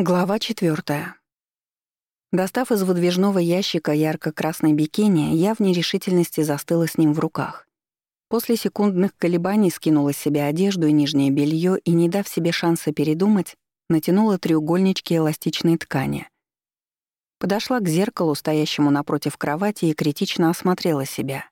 Глава четвертая. Достав из выдвижного ящика ярко-красный бикини, я в нерешительности застыла с ним в руках. После секундных колебаний скинула с себя одежду и нижнее белье и, не дав себе шанса передумать, натянула треугольнички эластичной ткани. Подошла к зеркалу, стоящему напротив кровати, и критично осмотрела себя.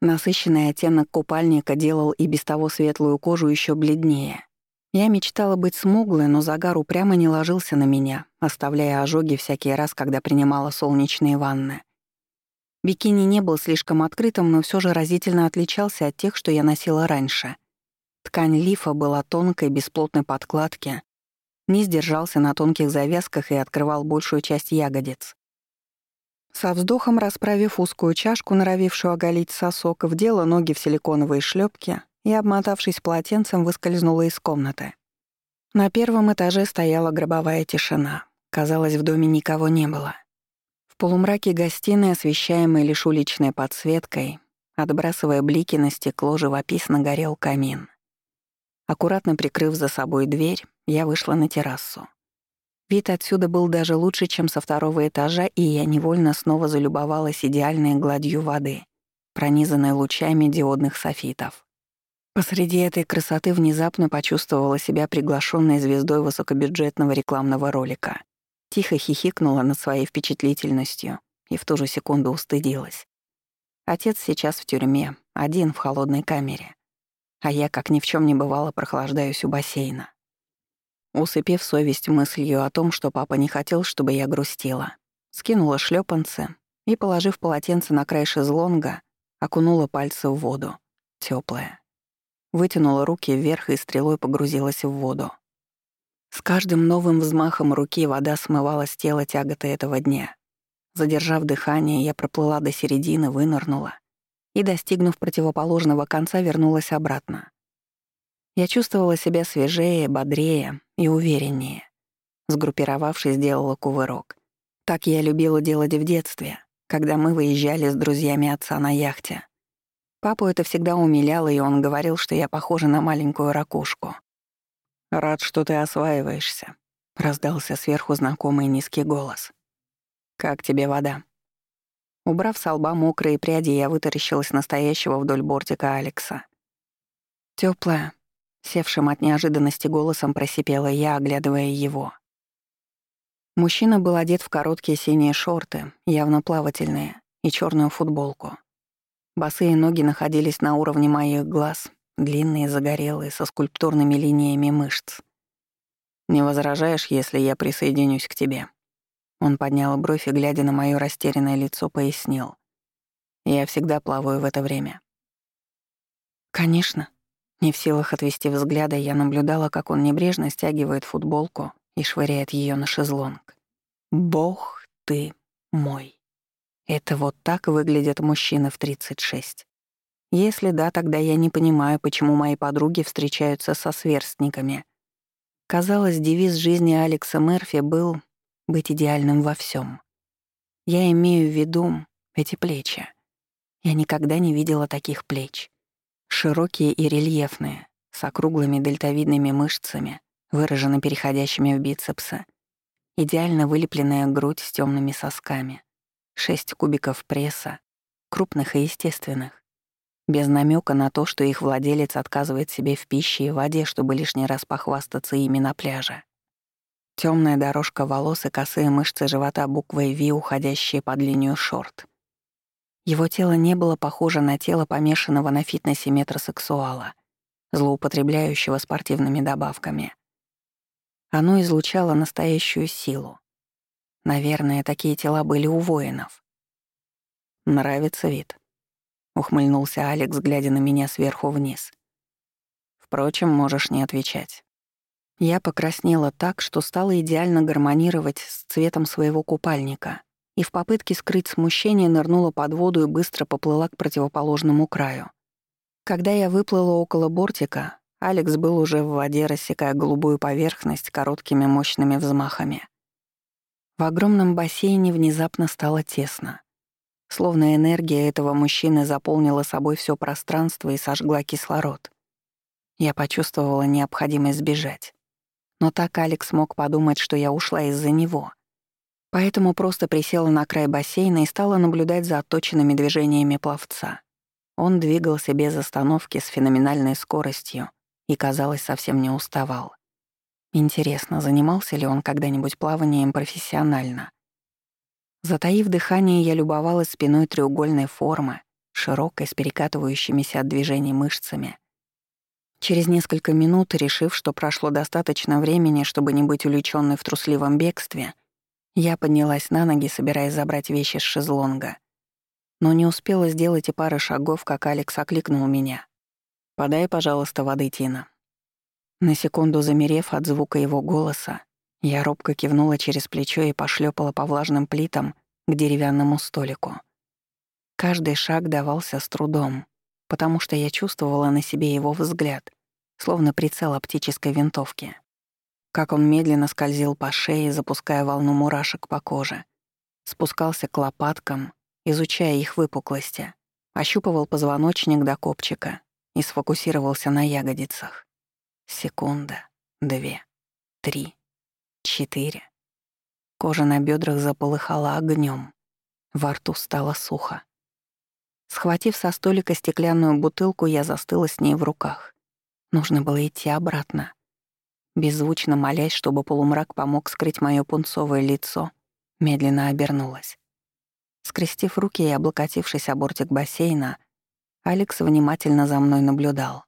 Насыщенный оттенок купальника делал и без того светлую кожу еще бледнее. Я мечтала быть смуглой, но загар упрямо не ложился на меня, оставляя ожоги всякий раз, когда принимала солнечные ванны. Бикини не был слишком открытым, но все же разительно отличался от тех, что я носила раньше. Ткань лифа была тонкой, без плотной подкладки, не сдержался на тонких завязках и открывал большую часть ягодиц. Со вздохом расправив узкую чашку, норовившую оголить сосок, вдела ноги в силиконовые шлепки и, обмотавшись полотенцем, выскользнула из комнаты. На первом этаже стояла гробовая тишина. Казалось, в доме никого не было. В полумраке гостиной, освещаемой лишь уличной подсветкой, отбрасывая блики на стекло, живописно горел камин. Аккуратно прикрыв за собой дверь, я вышла на террасу. Вид отсюда был даже лучше, чем со второго этажа, и я невольно снова залюбовалась идеальной гладью воды, пронизанной лучами диодных софитов. Посреди этой красоты внезапно почувствовала себя приглашенной звездой высокобюджетного рекламного ролика. Тихо хихикнула над своей впечатлительностью и в ту же секунду устыдилась. Отец сейчас в тюрьме, один в холодной камере. А я, как ни в чем не бывало, прохлаждаюсь у бассейна. Усыпив совесть мыслью о том, что папа не хотел, чтобы я грустила, скинула шлепанцы и, положив полотенце на край шезлонга, окунула пальцы в воду. Теплая, вытянула руки вверх и стрелой погрузилась в воду. С каждым новым взмахом руки вода смывала с тела тяготы этого дня. Задержав дыхание, я проплыла до середины, вынырнула и, достигнув противоположного конца, вернулась обратно. Я чувствовала себя свежее, бодрее и увереннее. Сгруппировавшись, сделала кувырок. Так я любила делать в детстве, когда мы выезжали с друзьями отца на яхте. Папу это всегда умиляло, и он говорил, что я похожа на маленькую ракушку. «Рад, что ты осваиваешься», — раздался сверху знакомый низкий голос. «Как тебе вода?» Убрав с лба мокрые пряди, я вытаращилась настоящего вдоль бортика Алекса. Теплая, севшим от неожиданности голосом просипела я, оглядывая его. Мужчина был одет в короткие синие шорты, явно плавательные, и черную футболку. Босые ноги находились на уровне моих глаз, длинные, загорелые, со скульптурными линиями мышц. «Не возражаешь, если я присоединюсь к тебе?» Он поднял бровь и, глядя на моё растерянное лицо, пояснил. «Я всегда плаваю в это время». «Конечно». Не в силах отвести взгляда, я наблюдала, как он небрежно стягивает футболку и швыряет её на шезлонг. «Бог ты мой». Это вот так выглядят мужчины в 36. Если да, тогда я не понимаю, почему мои подруги встречаются со сверстниками. Казалось, девиз жизни Алекса Мерфи был «быть идеальным во всем. Я имею в виду эти плечи. Я никогда не видела таких плеч. Широкие и рельефные, с округлыми дельтовидными мышцами, выраженно переходящими в бицепсы. Идеально вылепленная грудь с темными сосками — Шесть кубиков пресса, крупных и естественных, без намека на то, что их владелец отказывает себе в пище и воде, чтобы лишний раз похвастаться ими на пляже. Темная дорожка волос и косые мышцы живота буквой V, уходящие под линию шорт. Его тело не было похоже на тело помешанного на фитнесе метросексуала, злоупотребляющего спортивными добавками. Оно излучало настоящую силу, Наверное, такие тела были у воинов. «Нравится вид», — ухмыльнулся Алекс, глядя на меня сверху вниз. «Впрочем, можешь не отвечать». Я покраснела так, что стала идеально гармонировать с цветом своего купальника и в попытке скрыть смущение нырнула под воду и быстро поплыла к противоположному краю. Когда я выплыла около бортика, Алекс был уже в воде, рассекая голубую поверхность короткими мощными взмахами. В огромном бассейне внезапно стало тесно. Словно энергия этого мужчины заполнила собой все пространство и сожгла кислород. Я почувствовала необходимость сбежать. Но так Алекс мог подумать, что я ушла из-за него. Поэтому просто присела на край бассейна и стала наблюдать за отточенными движениями пловца. Он двигался без остановки с феноменальной скоростью и, казалось, совсем не уставал. Интересно, занимался ли он когда-нибудь плаванием профессионально? Затаив дыхание, я любовалась спиной треугольной формы, широкой, с перекатывающимися от движений мышцами. Через несколько минут, решив, что прошло достаточно времени, чтобы не быть увлечённой в трусливом бегстве, я поднялась на ноги, собираясь забрать вещи с шезлонга. Но не успела сделать и пары шагов, как Алекс окликнул меня. «Подай, пожалуйста, воды, Тина». На секунду замерев от звука его голоса, я робко кивнула через плечо и пошлепала по влажным плитам к деревянному столику. Каждый шаг давался с трудом, потому что я чувствовала на себе его взгляд, словно прицел оптической винтовки. Как он медленно скользил по шее, запуская волну мурашек по коже, спускался к лопаткам, изучая их выпуклости, ощупывал позвоночник до копчика и сфокусировался на ягодицах. Секунда, две, три четыре. Кожа на бедрах заполыхала огнем, во рту стало сухо. Схватив со столика стеклянную бутылку, я застыла с ней в руках. Нужно было идти обратно. Беззвучно молясь, чтобы полумрак помог скрыть моё пунцовое лицо, медленно обернулась. Скрестив руки и облокотившись о бортик бассейна, Алекс внимательно за мной наблюдал.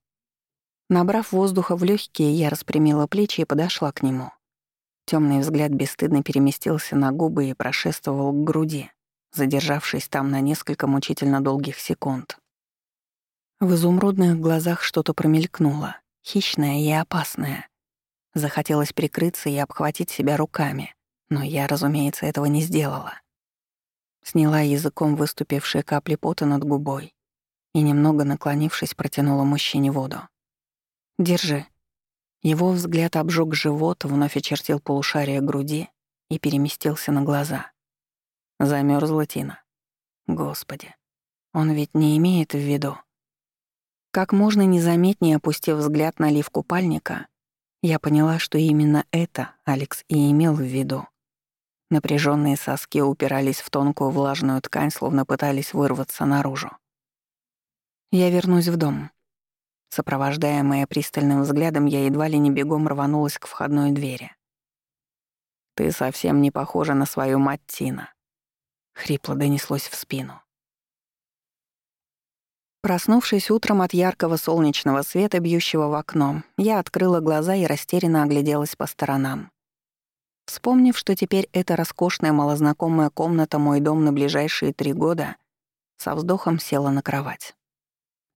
Набрав воздуха в легкие, я распрямила плечи и подошла к нему. Темный взгляд бесстыдно переместился на губы и прошествовал к груди, задержавшись там на несколько мучительно долгих секунд. В изумрудных глазах что-то промелькнуло, хищное и опасное. Захотелось прикрыться и обхватить себя руками, но я, разумеется, этого не сделала. Сняла языком выступившие капли пота над губой и, немного наклонившись, протянула мужчине воду. «Держи», его взгляд обжег живот, вновь очертил полушарие груди и переместился на глаза. Замерзла Тина. Господи, он ведь не имеет в виду. Как можно незаметнее опустив взгляд на лиф купальника, я поняла, что именно это Алекс и имел в виду. Напряженные соски упирались в тонкую влажную ткань, словно пытались вырваться наружу. «Я вернусь в дом», Сопровождаемая пристальным взглядом, я едва ли не бегом рванулась к входной двери. «Ты совсем не похожа на свою мать Тина», — хрипло донеслось в спину. Проснувшись утром от яркого солнечного света, бьющего в окно, я открыла глаза и растерянно огляделась по сторонам. Вспомнив, что теперь эта роскошная малознакомая комната — мой дом на ближайшие три года, со вздохом села на кровать.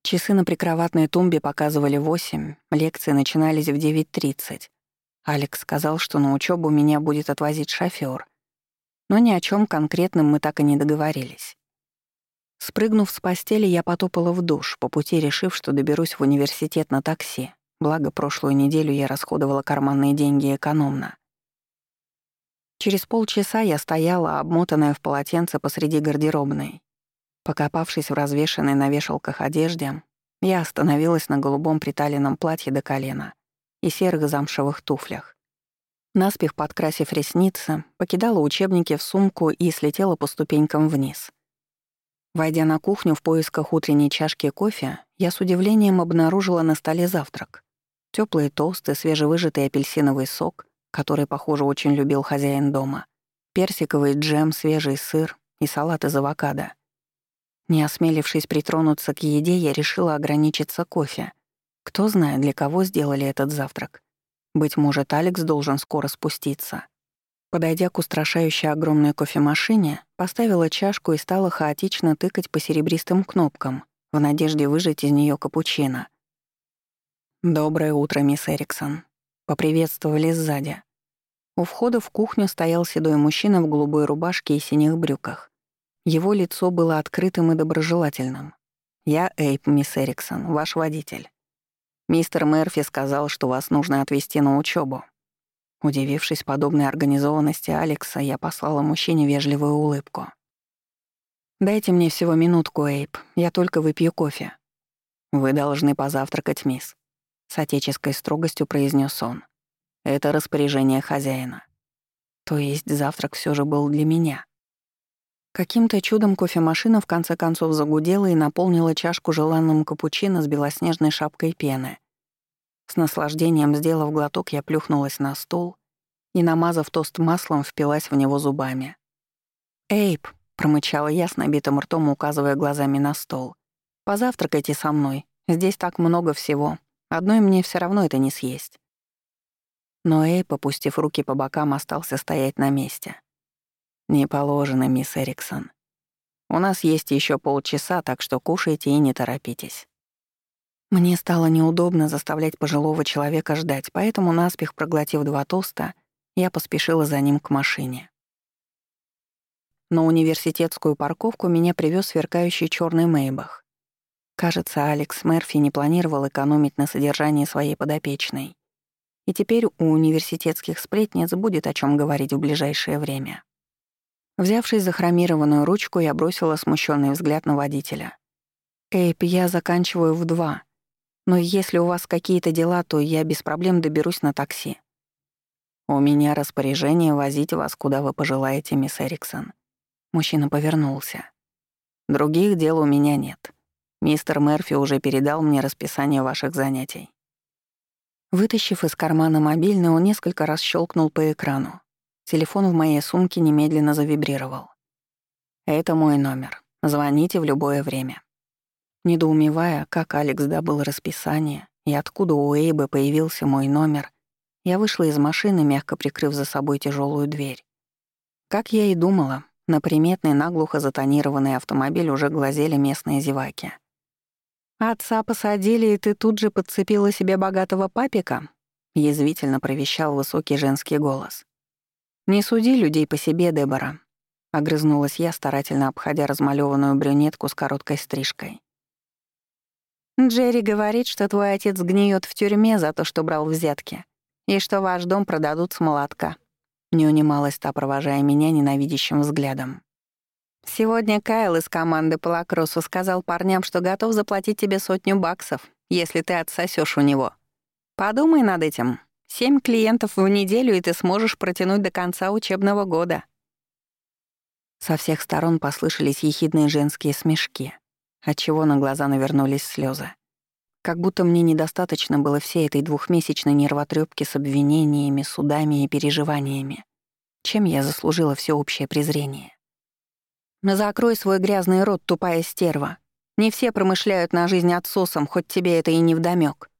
Часы на прикроватной тумбе показывали восемь, лекции начинались в 9.30. Алекс сказал, что на учебу меня будет отвозить шофёр. Но ни о чем конкретном мы так и не договорились. Спрыгнув с постели, я потопала в душ, по пути решив, что доберусь в университет на такси. Благо, прошлую неделю я расходовала карманные деньги экономно. Через полчаса я стояла, обмотанная в полотенце посреди гардеробной, Покопавшись в развешанной на вешалках одежде, я остановилась на голубом приталенном платье до колена и серых замшевых туфлях. Наспех подкрасив ресницы, покидала учебники в сумку и слетела по ступенькам вниз. Войдя на кухню в поисках утренней чашки кофе, я с удивлением обнаружила на столе завтрак. Теплые тосты, свежевыжатый апельсиновый сок, который, похоже, очень любил хозяин дома, персиковый джем, свежий сыр и салат из авокадо — не осмелившись притронуться к еде, я решила ограничиться кофе. Кто знает, для кого сделали этот завтрак. Быть может, Алекс должен скоро спуститься. Подойдя к устрашающей огромной кофемашине, поставила чашку и стала хаотично тыкать по серебристым кнопкам, в надежде выжать из нее капучино. «Доброе утро, мисс Эриксон», — поприветствовали сзади. У входа в кухню стоял седой мужчина в голубой рубашке и синих брюках. Его лицо было открытым и доброжелательным. «Я Эйп, мисс Эриксон, ваш водитель. Мистер Мерфи сказал, что вас нужно отвезти на учебу. Удивившись подобной организованности Алекса, я послала мужчине вежливую улыбку. «Дайте мне всего минутку, Эйп, я только выпью кофе». «Вы должны позавтракать, мисс», — с отеческой строгостью произнес он. Это распоряжение хозяина. То есть завтрак все же был для меня. Каким-то чудом кофемашина в конце концов загудела и наполнила чашку желанным капучино с белоснежной шапкой пены. С наслаждением сделав глоток, я плюхнулась на стул и, намазав тост маслом, впилась в него зубами. «Эйб», — промычала я с набитым ртом, указывая глазами на стол. «Позавтракайте со мной. Здесь так много всего. Одной мне все равно это не съесть». Но Эйб, опустив руки по бокам, остался стоять на месте. «Не положено, мисс Эриксон. У нас есть еще полчаса, так что кушайте и не торопитесь». Мне стало неудобно заставлять пожилого человека ждать, поэтому, наспех проглотив два тоста, я поспешила за ним к машине. На университетскую парковку меня привез сверкающий черный Мейбах. Кажется, Алекс Мерфи не планировал экономить на содержании своей подопечной. И теперь у университетских сплетниц будет о чем говорить в ближайшее время. Взявшись за хромированную ручку, я бросила смущенный взгляд на водителя. «Эйп, я заканчиваю в два. Но если у вас какие-то дела, то я без проблем доберусь на такси». «У меня распоряжение возить вас, куда вы пожелаете, мисс Эриксон». Мужчина повернулся. «Других дел у меня нет. Мистер Мерфи уже передал мне расписание ваших занятий. Вытащив из кармана мобильный, он несколько раз щелкнул по экрану. Телефон в моей сумке немедленно завибрировал. «Это мой номер. Звоните в любое время». Недоумевая, как Алекс добыл расписание и откуда у Эйбы появился мой номер, я вышла из машины, мягко прикрыв за собой тяжелую дверь. Как я и думала, на приметный наглухо затонированный автомобиль уже глазели местные зеваки. «Отца посадили, и ты тут же подцепила себе богатого папика?» — язвительно провещал высокий женский голос. «Не суди людей по себе, Дебора», — огрызнулась я, старательно обходя размалёванную брюнетку с короткой стрижкой. «Джерри говорит, что твой отец гниет в тюрьме за то, что брал взятки, и что ваш дом продадут с молотка», — не унималась та, провожая меня ненавидящим взглядом. Сегодня Кайл из команды по лакроссу сказал парням, что готов заплатить тебе сотню баксов, если ты отсосешь у него. Подумай над этим. Семь клиентов в неделю, и ты сможешь протянуть до конца учебного года. Со всех сторон послышались ехидные женские смешки, отчего на глаза навернулись слезы. Как будто мне недостаточно было всей этой двухмесячной нервотрепки с обвинениями, судами и переживаниями. Чем я заслужила всеобщее презрение? Закрой свой грязный рот, тупая стерва. Не все промышляют на жизнь отсосом, хоть тебе это и не вдомёк.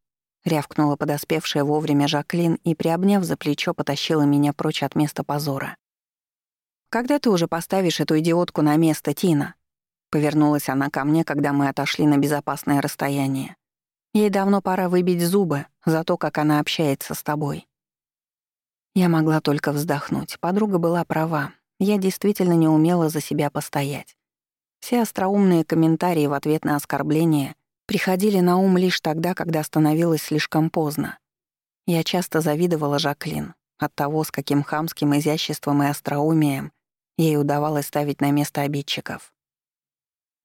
Рявкнула подоспевшая вовремя Жаклин и, приобняв за плечо, потащила меня прочь от места позора. «Когда ты уже поставишь эту идиотку на место, Тина?» Повернулась она ко мне, когда мы отошли на безопасное расстояние. «Ей давно пора выбить зубы за то, как она общается с тобой». Я могла только вздохнуть. Подруга была права. Я действительно не умела за себя постоять. Все остроумные комментарии в ответ на оскорбление приходили на ум лишь тогда, когда становилось слишком поздно. Я часто завидовала Жаклин от того, с каким хамским изяществом и остроумием ей удавалось ставить на место обидчиков.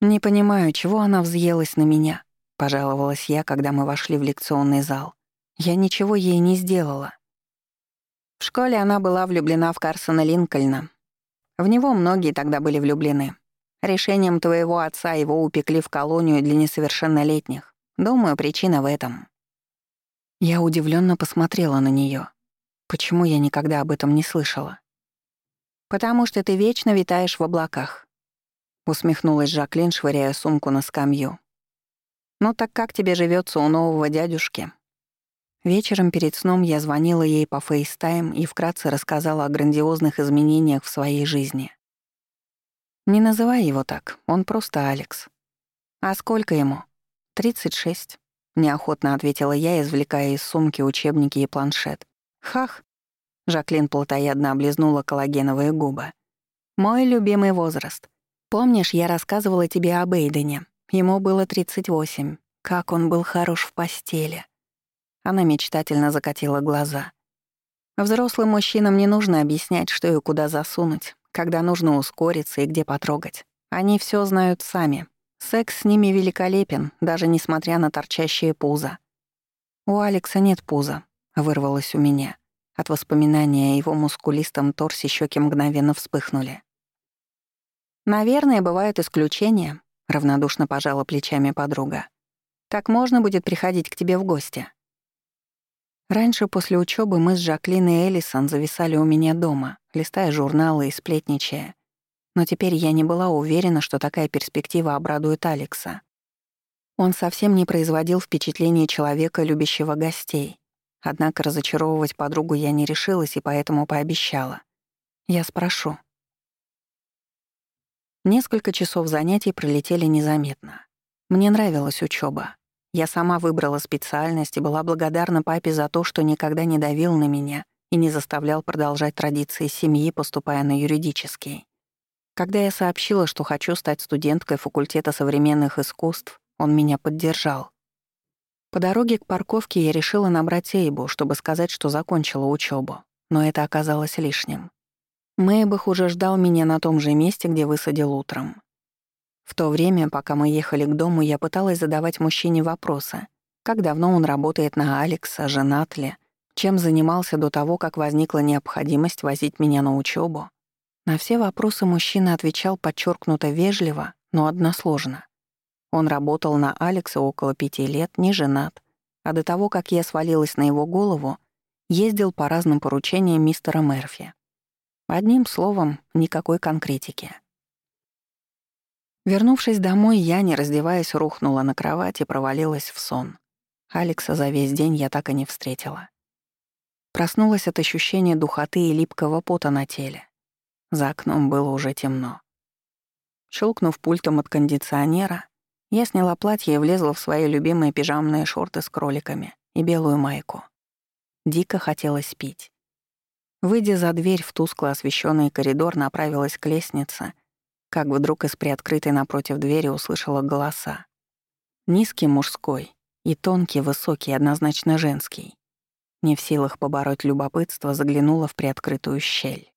«Не понимаю, чего она взъелась на меня», — пожаловалась я, когда мы вошли в лекционный зал. «Я ничего ей не сделала». В школе она была влюблена в Карсона Линкольна, в него многие тогда были влюблены. Решением твоего отца его упекли в колонию для несовершеннолетних. Думаю, причина в этом. Я удивленно посмотрела на нее. Почему я никогда об этом не слышала? «Потому что ты вечно витаешь в облаках», — усмехнулась Жаклин, швыряя сумку на скамью. «Ну так как тебе живется у нового дядюшки?» Вечером перед сном я звонила ей по FaceTime и вкратце рассказала о грандиозных изменениях в своей жизни. «Не называй его так, он просто Алекс». «А сколько ему?» «Тридцать шесть», — неохотно ответила я, извлекая из сумки учебники и планшет. «Хах!» — Жаклин плотоядно облизнула коллагеновые губы. «Мой любимый возраст. Помнишь, я рассказывала тебе об Эйдене? Ему было тридцать восемь. Как он был хорош в постели. Она мечтательно закатила глаза. Взрослым мужчинам не нужно объяснять, что и куда засунуть, когда нужно ускориться и где потрогать. Они все знают сами. Секс с ними великолепен, даже несмотря на торчащие пузо. «У Алекса нет пуза», — вырвалось у меня. От воспоминания о его мускулистом торсе щеки мгновенно вспыхнули. «Наверное, бывают исключения», — равнодушно пожала плечами подруга. «Так можно будет приходить к тебе в гости». Раньше после учебы мы с Жаклин и Элисон зависали у меня дома, листая журналы и сплетничая. Но теперь я не была уверена, что такая перспектива обрадует Алекса. Он совсем не производил впечатления человека, любящего гостей. Однако разочаровывать подругу я не решилась и поэтому пообещала. Я спрошу. Несколько часов занятий пролетели незаметно. Мне нравилась учеба. Я сама выбрала специальность и была благодарна папе за то, что никогда не давил на меня и не заставлял продолжать традиции семьи, поступая на юридический. Когда я сообщила, что хочу стать студенткой факультета современных искусств, он меня поддержал. По дороге к парковке я решила набрать Эйбу, чтобы сказать, что закончила учебу, но это оказалось лишним. Мэйбах уже ждал меня на том же месте, где высадил утром. В то время, пока мы ехали к дому, я пыталась задавать мужчине вопросы. Как давно он работает на Алекса, женат ли, чем занимался до того, как возникла необходимость возить меня на учебу. На все вопросы мужчина отвечал подчеркнуто вежливо, но односложно. Он работал на Алекса около пяти лет, не женат, а до того, как я свалилась на его голову, ездил по разным поручениям мистера Мерфи. Одним словом, никакой конкретики. Вернувшись домой, я, не раздеваясь, рухнула на кровать и провалилась в сон. Алекса за весь день я так и не встретила. Проснулась от ощущения духоты и липкого пота на теле. За окном было уже темно. Щелкнув пультом от кондиционера, я сняла платье и влезла в свои любимые пижамные шорты с кроликами и белую майку. Дико хотелось пить. Выйдя за дверь в тускло освещенный коридор, направилась к лестнице, как вдруг из приоткрытой напротив двери услышала голоса. Низкий мужской и тонкий, высокий, однозначно женский. Не в силах побороть любопытство, заглянула в приоткрытую щель.